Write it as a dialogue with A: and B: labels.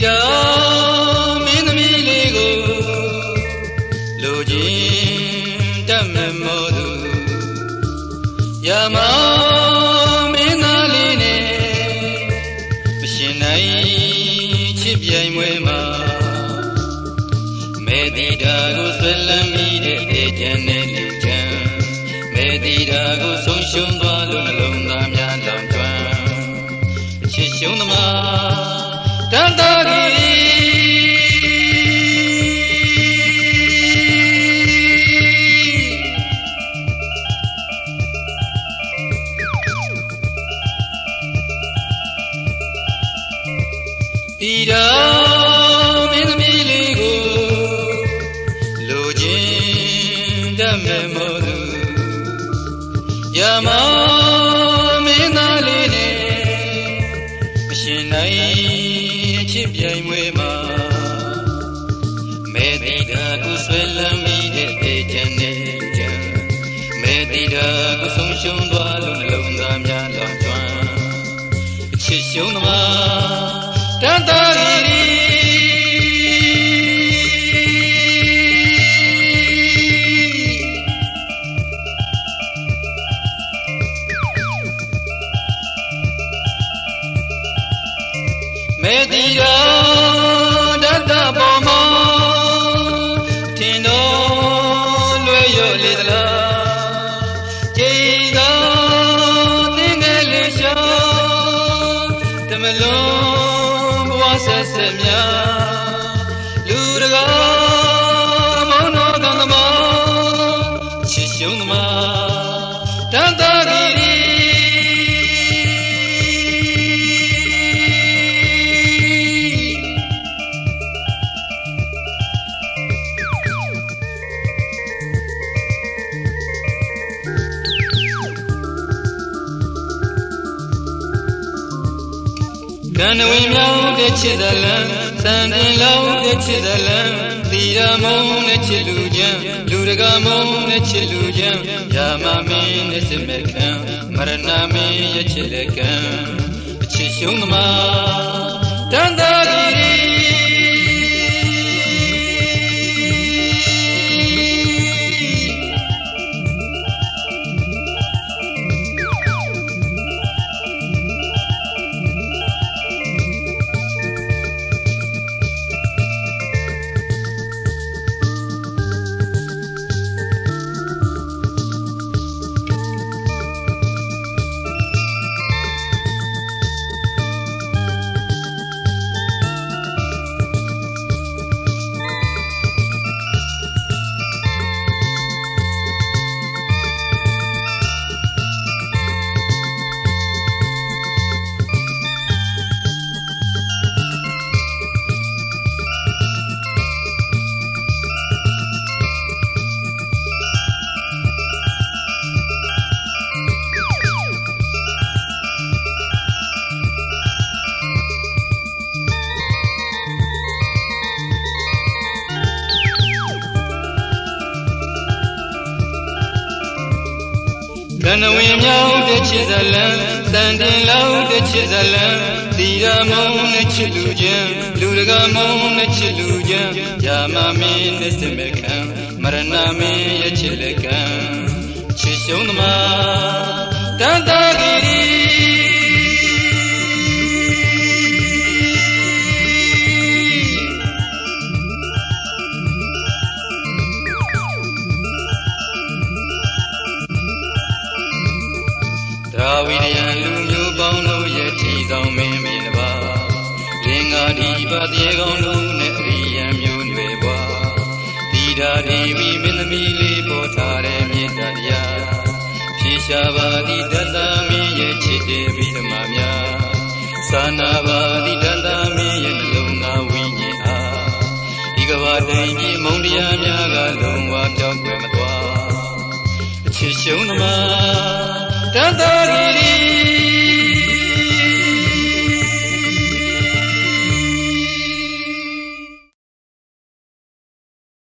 A: freedom. ဤတော်မင်းသမီးလေးကိုလူချင်းတတ်မဲ့မို့သူရမော မေတိရာတတပေါ်မောထင်တော်လွယ်ရော့လေသလားကြည်သာသင်ငယ်လေးရှောတမလုံးဘဝဆက်ဆက်များလူတကာမောင်တော်ကံသမားချစ်ရှုံးသမားတန်တာ ကံဝင်မြောင်းတဲ့ချစ်သလံသံတင်လောင်းတဲ့ချစ်သလံသီရမုံတဲ့ချစ်လူချမ်းလူတကာမုံတဲ့ချစ်လူချမ်းယာမမင်းတဲ့စစ်မဲ့ခံမရဏမင်းရဲ့ချစ်လက်ကံအချစ်ရှုံးသမား ကံဝင်မြောင်းတဲ့ချစ်သလံတန်တင်လောင်းတဲ့ချစ်သလံသီရမုံနဲ့ချစ်လူချင်းလူတကာမုံနဲ့ချစ်လူချင်းယာမမင်းနဲ့စစ်မဲ့ခံမရဏမင်းရဲ့ချစ်လက်ကံချစ်ရှုံးသမား ဝိရယံလူမျိုးပေါင်းတို့ရဲ့ထီဆောင်မင်းမင်းတစ်ပါးလင်္ကာဒီပါတရေကောင်းလုံးနဲ့အရိယံမျိုးနွယ်ဘွားဒီဓာဒေဝီမင်းသမီးလေးပေါ်ထားတဲ့မြေတ္တာတရားဖြေရှားပါသည်တတမင်းရဲ့ချစ်တဲ့ဗိဓမာများသာနာပါသည်တတမင်းရဲ့နှလုံးသားဝိညာဉ်အားဒီကဘာတိုင် Madagiri